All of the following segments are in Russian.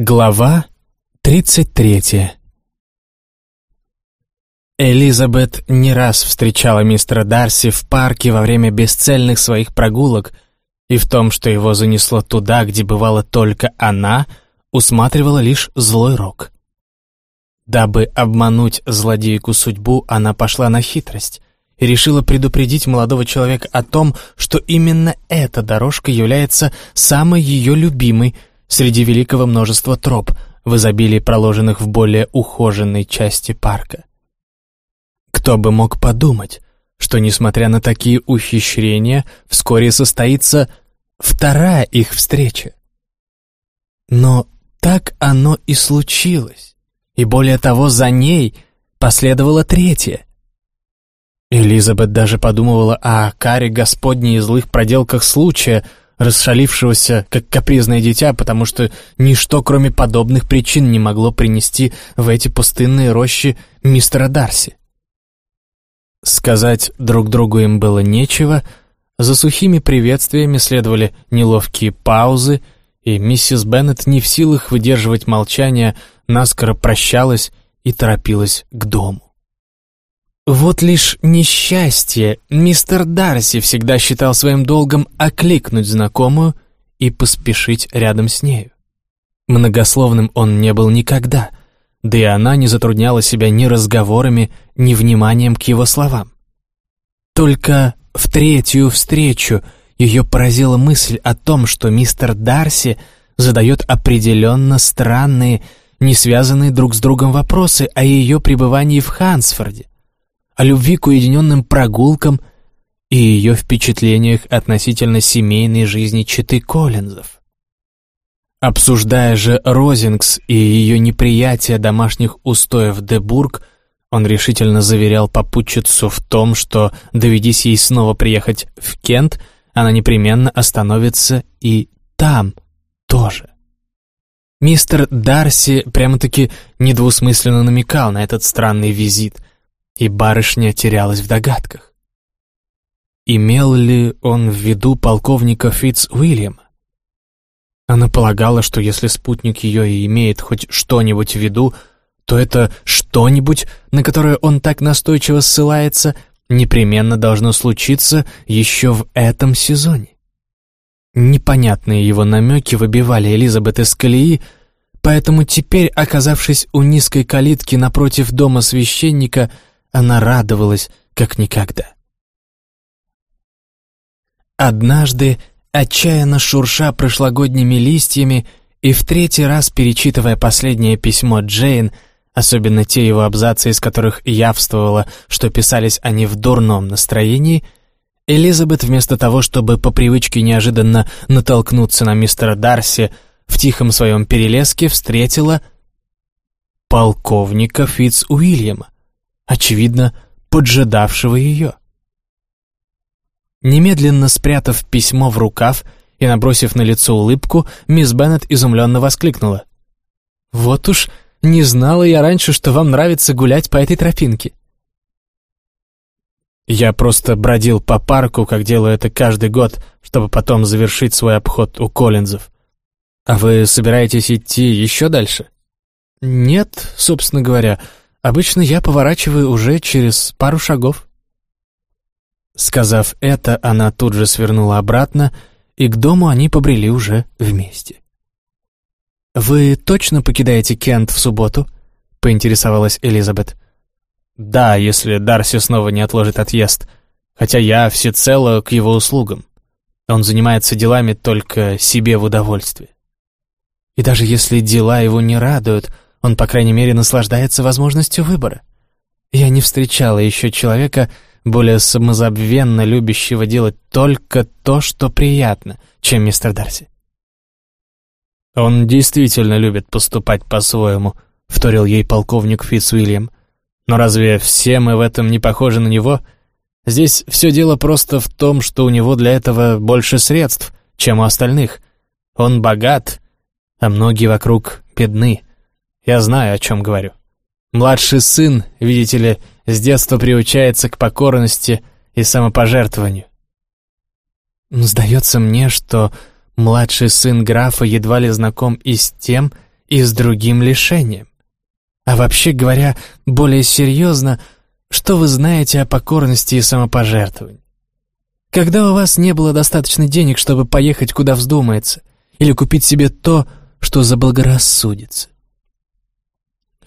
Глава 33 Элизабет не раз встречала мистера Дарси в парке во время бесцельных своих прогулок, и в том, что его занесло туда, где бывала только она, усматривала лишь злой рок. Дабы обмануть злодейку судьбу, она пошла на хитрость и решила предупредить молодого человека о том, что именно эта дорожка является самой ее любимой среди великого множества троп, в изобилии проложенных в более ухоженной части парка. Кто бы мог подумать, что, несмотря на такие ухищрения, вскоре состоится вторая их встреча. Но так оно и случилось, и более того, за ней последовала третья. Элизабет даже подумывала о каре Господней и злых проделках случая, расшалившегося, как капризное дитя, потому что ничто, кроме подобных причин, не могло принести в эти пустынные рощи мистера Дарси. Сказать друг другу им было нечего, за сухими приветствиями следовали неловкие паузы, и миссис Беннет не в силах выдерживать молчание, наскоро прощалась и торопилась к дому. Вот лишь несчастье мистер Дарси всегда считал своим долгом окликнуть знакомую и поспешить рядом с нею. Многословным он не был никогда, да и она не затрудняла себя ни разговорами, ни вниманием к его словам. Только в третью встречу ее поразила мысль о том, что мистер Дарси задает определенно странные, не связанные друг с другом вопросы о ее пребывании в Хансфорде о любви к уединенным прогулкам и ее впечатлениях относительно семейной жизни Читы Коллинзов. Обсуждая же Розингс и ее неприятие домашних устоев Дебург, он решительно заверял попутчицу в том, что, доведись ей снова приехать в Кент, она непременно остановится и там тоже. Мистер Дарси прямо-таки недвусмысленно намекал на этот странный визит – и барышня терялась в догадках. Имел ли он в виду полковника Фитц Уильяма? Она полагала, что если спутник ее и имеет хоть что-нибудь в виду, то это что-нибудь, на которое он так настойчиво ссылается, непременно должно случиться еще в этом сезоне. Непонятные его намеки выбивали Элизабет из колеи, поэтому теперь, оказавшись у низкой калитки напротив дома священника, она радовалась, как никогда. Однажды, отчаянно шурша прошлогодними листьями и в третий раз перечитывая последнее письмо Джейн, особенно те его абзацы, из которых явствовало, что писались они в дурном настроении, Элизабет вместо того, чтобы по привычке неожиданно натолкнуться на мистера Дарси, в тихом своем перелеске встретила полковника Фитц Уильяма очевидно, поджидавшего ее. Немедленно спрятав письмо в рукав и набросив на лицо улыбку, мисс Беннет изумленно воскликнула. «Вот уж не знала я раньше, что вам нравится гулять по этой тропинке». Я просто бродил по парку, как делаю это каждый год, чтобы потом завершить свой обход у Коллинзов. А вы собираетесь идти еще дальше? Нет, собственно говоря, — Обычно я поворачиваю уже через пару шагов». Сказав это, она тут же свернула обратно, и к дому они побрели уже вместе. «Вы точно покидаете Кент в субботу?» — поинтересовалась Элизабет. «Да, если Дарси снова не отложит отъезд, хотя я всецело к его услугам. Он занимается делами только себе в удовольствие. И даже если дела его не радуют, — он, по крайней мере, наслаждается возможностью выбора. Я не встречала еще человека, более самозабвенно любящего делать только то, что приятно, чем мистер Дарси. «Он действительно любит поступать по-своему», — вторил ей полковник Фитцуильям. «Но разве все мы в этом не похожи на него? Здесь все дело просто в том, что у него для этого больше средств, чем у остальных. Он богат, а многие вокруг бедны». Я знаю, о чем говорю. Младший сын, видите ли, с детства приучается к покорности и самопожертвованию. Сдается мне, что младший сын графа едва ли знаком и с тем, и с другим лишением. А вообще говоря, более серьезно, что вы знаете о покорности и самопожертвовании? Когда у вас не было достаточно денег, чтобы поехать куда вздумается, или купить себе то, что заблагорассудится?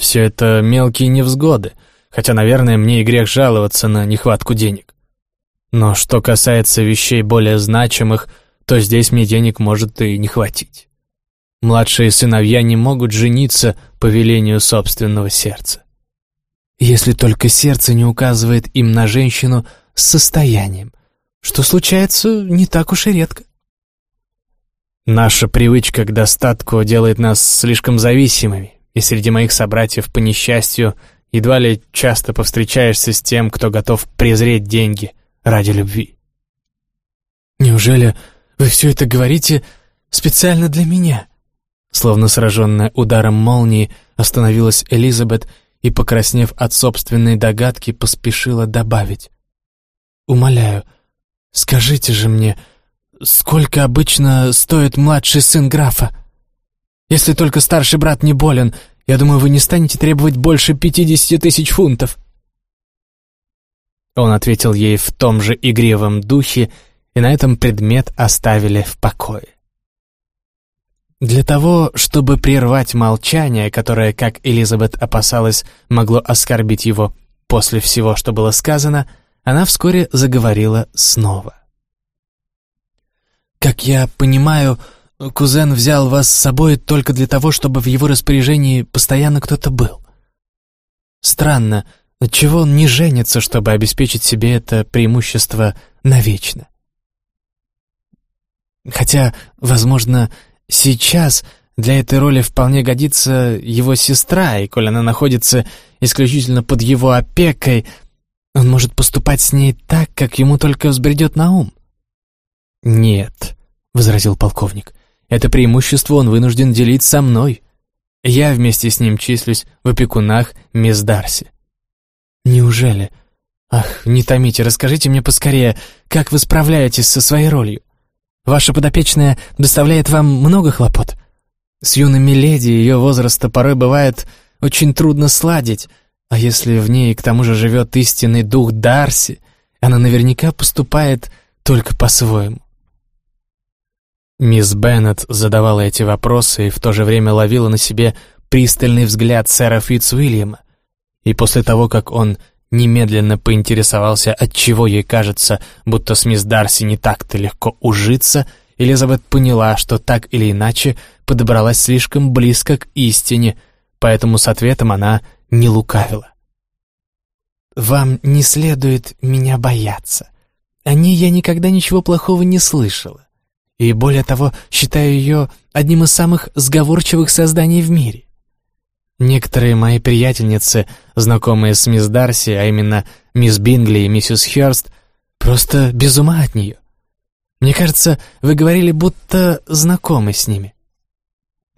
Все это мелкие невзгоды, хотя, наверное, мне и грех жаловаться на нехватку денег. Но что касается вещей более значимых, то здесь мне денег может и не хватить. Младшие сыновья не могут жениться по велению собственного сердца. Если только сердце не указывает им на женщину с состоянием, что случается не так уж и редко. Наша привычка к достатку делает нас слишком зависимыми, и среди моих собратьев по несчастью едва ли часто повстречаешься с тем, кто готов презреть деньги ради любви. «Неужели вы все это говорите специально для меня?» Словно сраженная ударом молнии, остановилась Элизабет и, покраснев от собственной догадки, поспешила добавить. «Умоляю, скажите же мне, сколько обычно стоит младший сын графа? Если только старший брат не болен, я думаю, вы не станете требовать больше пятидесяти тысяч фунтов». Он ответил ей в том же игривом духе, и на этом предмет оставили в покое. Для того, чтобы прервать молчание, которое, как Элизабет опасалась, могло оскорбить его после всего, что было сказано, она вскоре заговорила снова. «Как я понимаю, кузен взял вас с собой только для того, чтобы в его распоряжении постоянно кто-то был. Странно, отчего он не женится, чтобы обеспечить себе это преимущество навечно? Хотя, возможно, Сейчас для этой роли вполне годится его сестра, и коль она находится исключительно под его опекой, он может поступать с ней так, как ему только взбредет на ум. «Нет», — возразил полковник, — «это преимущество он вынужден делить со мной. Я вместе с ним числюсь в опекунах мисс Дарси». «Неужели? Ах, не томите, расскажите мне поскорее, как вы справляетесь со своей ролью?» Ваша подопечная доставляет вам много хлопот. С юными леди ее возраста порой бывает очень трудно сладить, а если в ней к тому же живет истинный дух Дарси, она наверняка поступает только по-своему. Мисс Беннет задавала эти вопросы и в то же время ловила на себе пристальный взгляд сэра Фитцуильяма, и после того, как он немедленно поинтересовался, отчего ей кажется, будто с мисс Дарси не так-то легко ужиться, Элизабет поняла, что так или иначе подобралась слишком близко к истине, поэтому с ответом она не лукавила. «Вам не следует меня бояться. О ней я никогда ничего плохого не слышала. И более того, считаю ее одним из самых сговорчивых созданий в мире. Некоторые мои приятельницы, знакомые с мисс Дарси, а именно мисс Бингли и миссис Хёрст, просто без ума от нее. Мне кажется, вы говорили, будто знакомы с ними.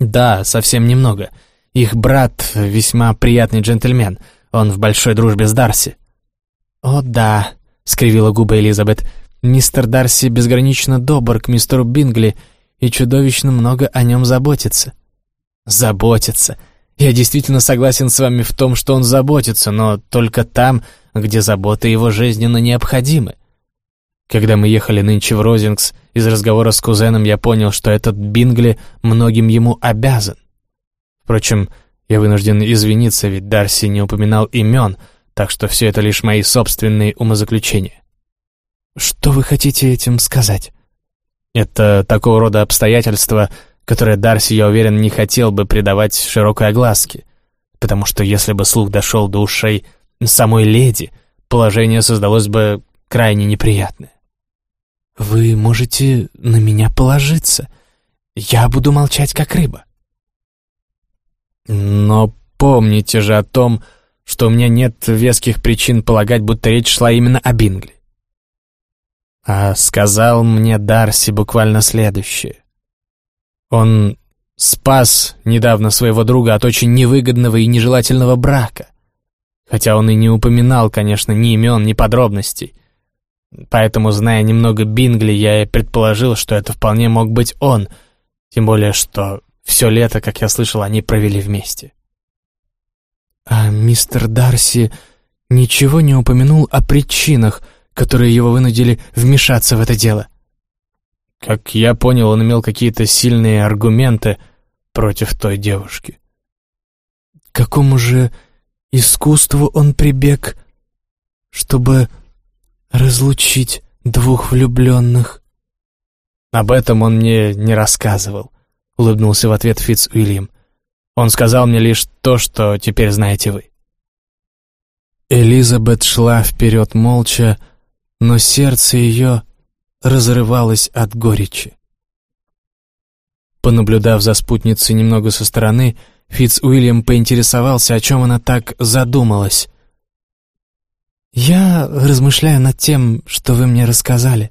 Да, совсем немного. Их брат весьма приятный джентльмен, он в большой дружбе с Дарси. О да, скривила губы Элизабет, мистер Дарси безгранично добр к мистеру Бингли и чудовищно много о нем заботится. Заботится. Я действительно согласен с вами в том, что он заботится, но только там, где заботы его жизненно необходимы. Когда мы ехали нынче в Розингс, из разговора с кузеном я понял, что этот Бингли многим ему обязан. Впрочем, я вынужден извиниться, ведь Дарси не упоминал имен, так что все это лишь мои собственные умозаключения. Что вы хотите этим сказать? Это такого рода обстоятельства, которое Дарси, я уверен, не хотел бы придавать широкой огласке, потому что если бы слух дошел до ушей самой леди, положение создалось бы крайне неприятное. «Вы можете на меня положиться. Я буду молчать, как рыба». «Но помните же о том, что у меня нет веских причин полагать, будто речь шла именно о Бингли. А сказал мне Дарси буквально следующее. Он спас недавно своего друга от очень невыгодного и нежелательного брака. Хотя он и не упоминал, конечно, ни имен, ни подробностей. Поэтому, зная немного Бингли, я и предположил, что это вполне мог быть он, тем более, что все лето, как я слышал, они провели вместе. А мистер Дарси ничего не упомянул о причинах, которые его вынудили вмешаться в это дело. Как я понял, он имел какие-то сильные аргументы против той девушки. К какому же искусству он прибег, чтобы разлучить двух влюбленных? Об этом он мне не рассказывал, улыбнулся в ответ Фитц Уильям. Он сказал мне лишь то, что теперь знаете вы. Элизабет шла вперед молча, но сердце ее разрывалось от горечи. Понаблюдав за спутницей немного со стороны, Фитц Уильям поинтересовался, о чем она так задумалась. «Я размышляю над тем, что вы мне рассказали.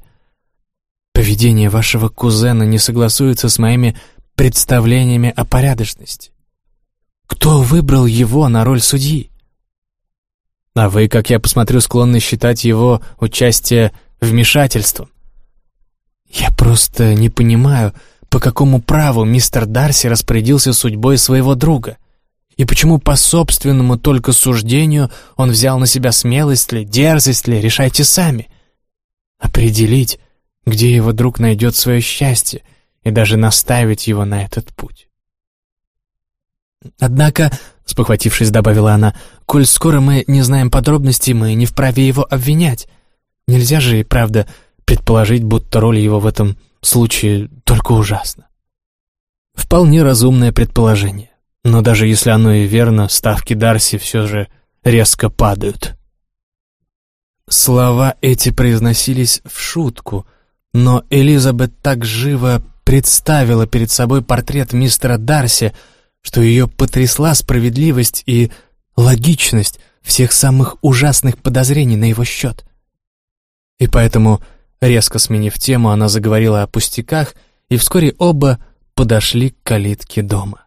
Поведение вашего кузена не согласуется с моими представлениями о порядочности. Кто выбрал его на роль судьи? А вы, как я посмотрю, склонны считать его участие вмешательством. Я просто не понимаю, по какому праву мистер Дарси распорядился судьбой своего друга, и почему по собственному только суждению он взял на себя смелость ли, дерзость ли, решайте сами. Определить, где его друг найдет свое счастье, и даже наставить его на этот путь. Однако, спохватившись, добавила она, коль скоро мы не знаем подробностей, мы не вправе его обвинять. Нельзя же и правда предположить, будто роль его в этом случае только ужасна. Вполне разумное предположение. Но даже если оно и верно, ставки Дарси все же резко падают. Слова эти произносились в шутку, но Элизабет так живо представила перед собой портрет мистера Дарси, что ее потрясла справедливость и логичность всех самых ужасных подозрений на его счет. И поэтому, резко сменив тему, она заговорила о пустяках, и вскоре оба подошли к калитке дома.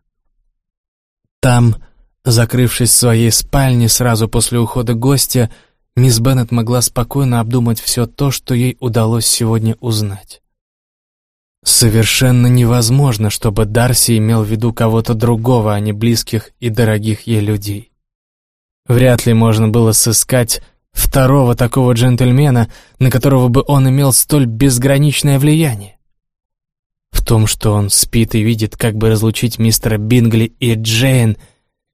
Там, закрывшись в своей спальне сразу после ухода гостя, мисс Беннет могла спокойно обдумать все то, что ей удалось сегодня узнать. Совершенно невозможно, чтобы Дарси имел в виду кого-то другого, а не близких и дорогих ей людей. Вряд ли можно было сыскать второго такого джентльмена, на которого бы он имел столь безграничное влияние. В том, что он спит и видит, как бы разлучить мистера Бингли и Джейн,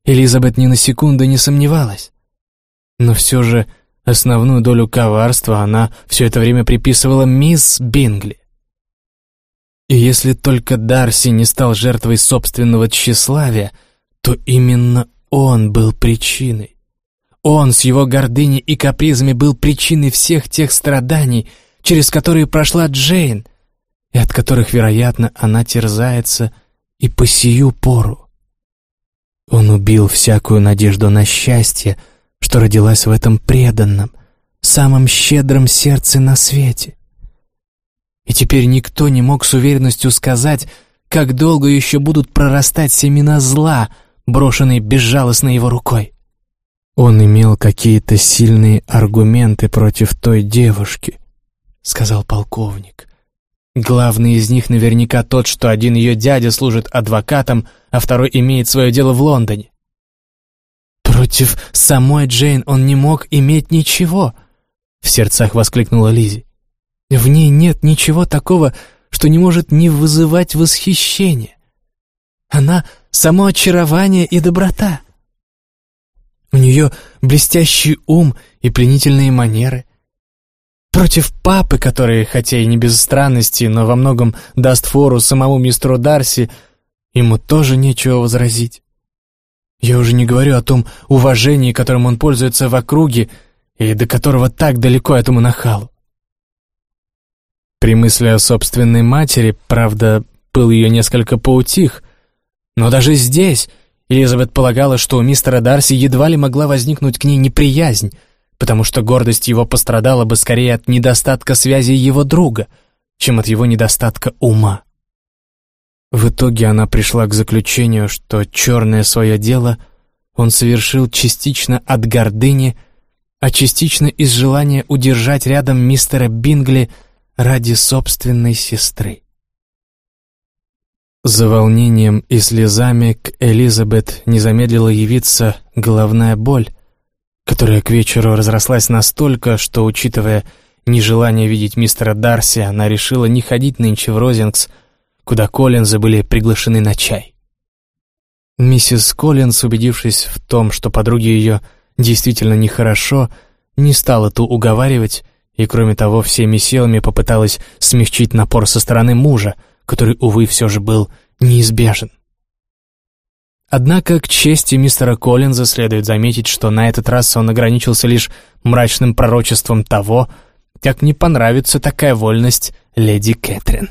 Элизабет ни на секунду не сомневалась. Но все же основную долю коварства она все это время приписывала мисс Бингли. И если только Дарси не стал жертвой собственного тщеславия, то именно он был причиной. Он с его гордыней и капризами был причиной всех тех страданий, через которые прошла Джейн, и от которых, вероятно, она терзается и по сию пору. Он убил всякую надежду на счастье, что родилась в этом преданном, самом щедром сердце на свете. И теперь никто не мог с уверенностью сказать, как долго еще будут прорастать семена зла, брошенные безжалостно его рукой. «Он имел какие-то сильные аргументы против той девушки», — сказал полковник. «Главный из них наверняка тот, что один ее дядя служит адвокатом, а второй имеет свое дело в Лондоне». «Против самой Джейн он не мог иметь ничего», — в сердцах воскликнула Лизи. В ней нет ничего такого, что не может не вызывать восхищения. Она — само очарование и доброта. У нее блестящий ум и пленительные манеры. Против папы, который, хотя и не без странности, но во многом даст фору самому мистеру Дарси, ему тоже нечего возразить. Я уже не говорю о том уважении, которым он пользуется в округе, и до которого так далеко этому нахалу. При мысли о собственной матери, правда, пыл ее несколько поутих, но даже здесь Элизабет полагала, что у мистера Дарси едва ли могла возникнуть к ней неприязнь, потому что гордость его пострадала бы скорее от недостатка связи его друга, чем от его недостатка ума. В итоге она пришла к заключению, что черное свое дело он совершил частично от гордыни, а частично из желания удержать рядом мистера Бингли – ради собственной сестры. За волнением и слезами к Элизабет не замедлила явиться головная боль, которая к вечеру разрослась настолько, что, учитывая нежелание видеть мистера Дарси, она решила не ходить нынче в Розингс, куда Коллинзы были приглашены на чай. Миссис Коллинз, убедившись в том, что подруге ее действительно нехорошо, не стала ту уговаривать, и, кроме того, всеми силами попыталась смягчить напор со стороны мужа, который, увы, все же был неизбежен. Однако к чести мистера Коллинза следует заметить, что на этот раз он ограничился лишь мрачным пророчеством того, как не понравится такая вольность леди Кэтрин.